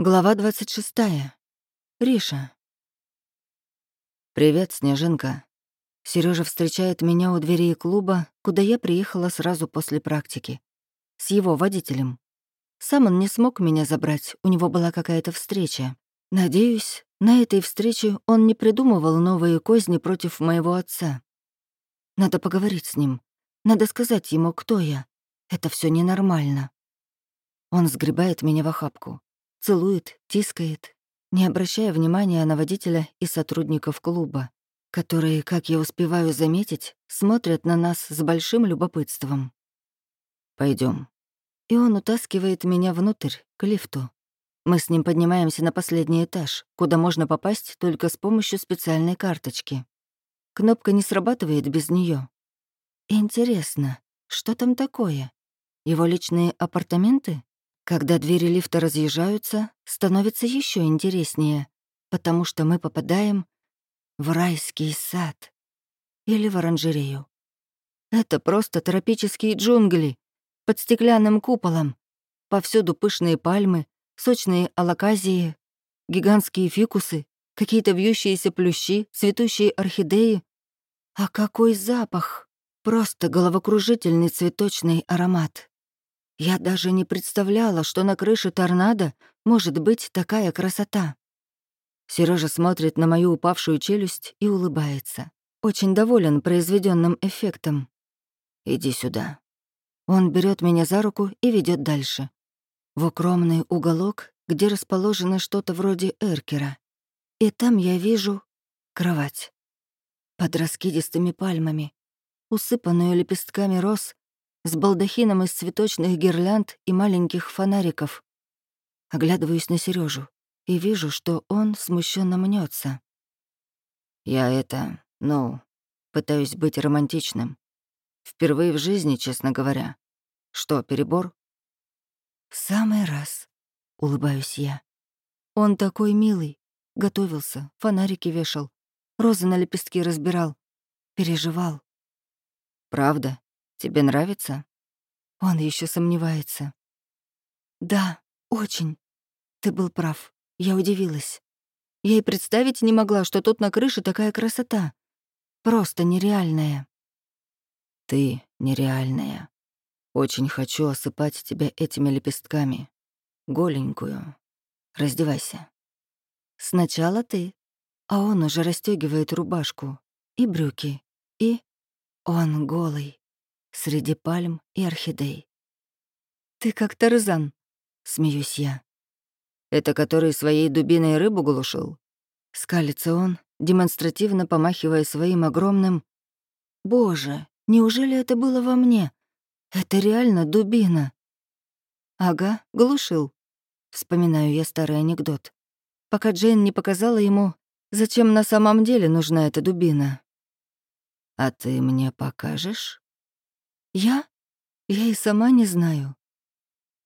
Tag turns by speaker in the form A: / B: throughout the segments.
A: Глава 26. Риша. «Привет, Снежинка». Сережа встречает меня у дверей клуба, куда я приехала сразу после практики. С его водителем. Сам он не смог меня забрать, у него была какая-то встреча. Надеюсь, на этой встрече он не придумывал новые козни против моего отца. Надо поговорить с ним. Надо сказать ему, кто я. Это все ненормально. Он сгребает меня в охапку. Целует, тискает, не обращая внимания на водителя и сотрудников клуба, которые, как я успеваю заметить, смотрят на нас с большим любопытством. Пойдем. И он утаскивает меня внутрь, к лифту. Мы с ним поднимаемся на последний этаж, куда можно попасть только с помощью специальной карточки. Кнопка не срабатывает без нее. Интересно, что там такое? Его личные апартаменты? Когда двери лифта разъезжаются, становится еще интереснее, потому что мы попадаем в райский сад или в оранжерею. Это просто тропические джунгли под стеклянным куполом. Повсюду пышные пальмы, сочные алаказии, гигантские фикусы, какие-то вьющиеся плющи, цветущие орхидеи. А какой запах! Просто головокружительный цветочный аромат. Я даже не представляла, что на крыше торнадо может быть такая красота. Сережа смотрит на мою упавшую челюсть и улыбается. Очень доволен произведенным эффектом. «Иди сюда». Он берет меня за руку и ведет дальше. В укромный уголок, где расположено что-то вроде эркера. И там я вижу кровать. Под раскидистыми пальмами, усыпанную лепестками роз с балдахином из цветочных гирлянд и маленьких фонариков. Оглядываюсь на Сережу и вижу, что он смущенно мнется. Я это, ну, пытаюсь быть романтичным. Впервые в жизни, честно говоря. Что, перебор? В самый раз, улыбаюсь я. Он такой милый, готовился, фонарики вешал, розы на лепестки разбирал, переживал. Правда? Тебе нравится?» Он еще сомневается. «Да, очень. Ты был прав. Я удивилась. Я и представить не могла, что тут на крыше такая красота. Просто нереальная». «Ты нереальная. Очень хочу осыпать тебя этими лепестками. Голенькую. Раздевайся». «Сначала ты». А он уже расстегивает рубашку и брюки, и... Он голый среди пальм и орхидей. «Ты как Тарзан», — смеюсь я. «Это который своей дубиной рыбу глушил?» Скалится он, демонстративно помахивая своим огромным... «Боже, неужели это было во мне? Это реально дубина!» «Ага, глушил», — вспоминаю я старый анекдот. Пока Джейн не показала ему, зачем на самом деле нужна эта дубина. «А ты мне покажешь?» Я? Я и сама не знаю.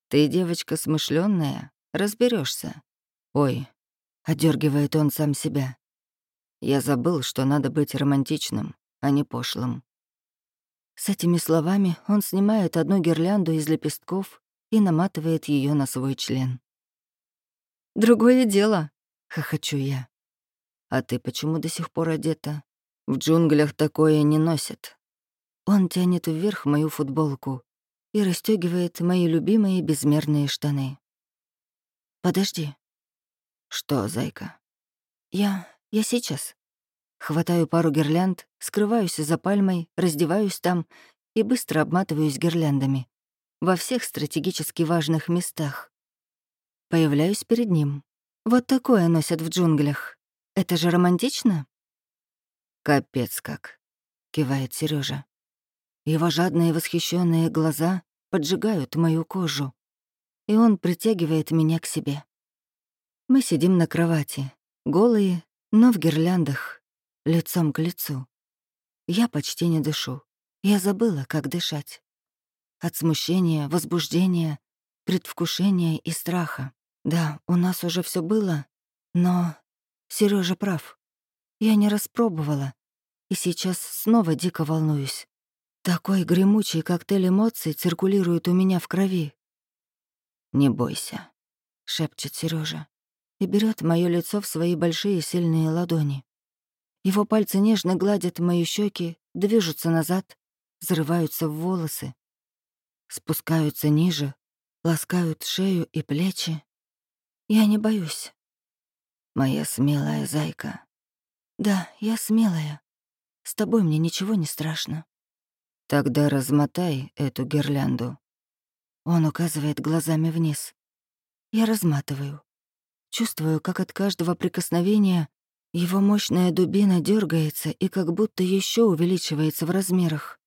A: Ты девочка смышленная, разберешься. Ой, одергивает он сам себя. Я забыл, что надо быть романтичным, а не пошлым. С этими словами он снимает одну гирлянду из лепестков и наматывает ее на свой член. «Другое дело», — хохочу я. «А ты почему до сих пор одета? В джунглях такое не носят». Он тянет вверх мою футболку и расстегивает мои любимые безмерные штаны. «Подожди». «Что, зайка?» «Я... я сейчас». Хватаю пару гирлянд, скрываюсь за пальмой, раздеваюсь там и быстро обматываюсь гирляндами. Во всех стратегически важных местах. Появляюсь перед ним. Вот такое носят в джунглях. Это же романтично? «Капец как», — кивает Сережа. Его жадные восхищенные глаза поджигают мою кожу, и он притягивает меня к себе. Мы сидим на кровати, голые, но в гирляндах, лицом к лицу. Я почти не дышу. Я забыла, как дышать. От смущения, возбуждения, предвкушения и страха. Да, у нас уже все было, но Сережа прав. Я не распробовала, и сейчас снова дико волнуюсь. Такой гремучий коктейль эмоций циркулирует у меня в крови. Не бойся. — шепчет Сережа и берет мое лицо в свои большие сильные ладони. Его пальцы нежно гладят мои щеки, движутся назад, взрываются в волосы, спускаются ниже, ласкают шею и плечи. Я не боюсь. Моя смелая зайка. Да, я смелая. С тобой мне ничего не страшно. Тогда размотай эту гирлянду. Он указывает глазами вниз. Я разматываю. Чувствую, как от каждого прикосновения его мощная дубина дергается и как будто еще увеличивается в размерах.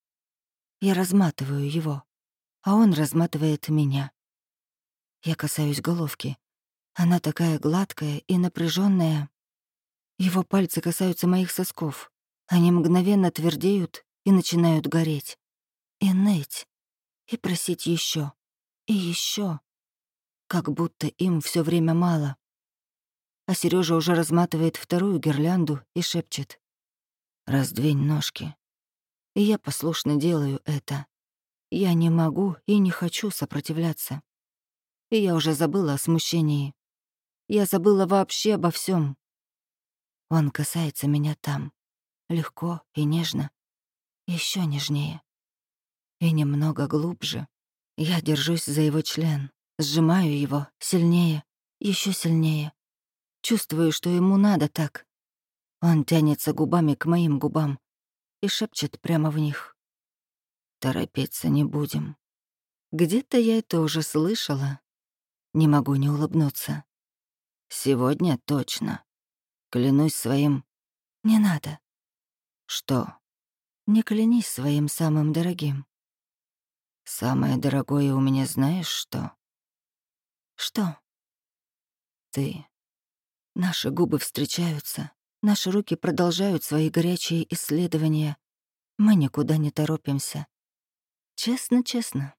A: Я разматываю его, а он разматывает меня. Я касаюсь головки. Она такая гладкая и напряженная. Его пальцы касаются моих сосков. Они мгновенно твердеют и начинают гореть. И ныть. И просить еще, И еще, Как будто им все время мало. А Сережа уже разматывает вторую гирлянду и шепчет. «Раздвинь ножки». И я послушно делаю это. Я не могу и не хочу сопротивляться. И я уже забыла о смущении. Я забыла вообще обо всем. Он касается меня там, легко и нежно, еще нежнее. И немного глубже. Я держусь за его член, сжимаю его сильнее, еще сильнее. Чувствую, что ему надо так. Он тянется губами к моим губам и шепчет прямо в них. Торопиться не будем. Где-то я это уже слышала. Не могу не улыбнуться. Сегодня точно. Клянусь своим... Не надо. Что? Не клянись своим самым дорогим. Самое дорогое у меня знаешь что? Что? Ты. Наши губы встречаются, наши руки продолжают свои горячие исследования. Мы никуда не торопимся. Честно-честно.